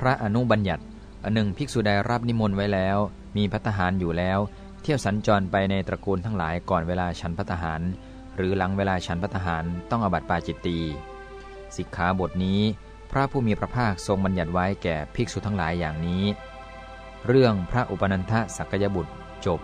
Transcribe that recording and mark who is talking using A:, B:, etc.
A: พระอนุบัญญัติอันหนึ่งภิกษุใดรับนิมนต์ไว้แล้ว มีพัตหารอยู่แล้ว เที่ยวสัญจรไปในตระกูลทั้งหลายก่อนเวลาฉันพัตหาร หรือหลังเวลาฉันพัตหารต้องอบัติปาจิตตีสิกขาบทนี้ พระผู้มีพระภาคทรงบัญญัติไว้แก่ภิกษุทั้งหลายอย่างนี้ เรื่องพระอุปนันทสักยบุตรจบ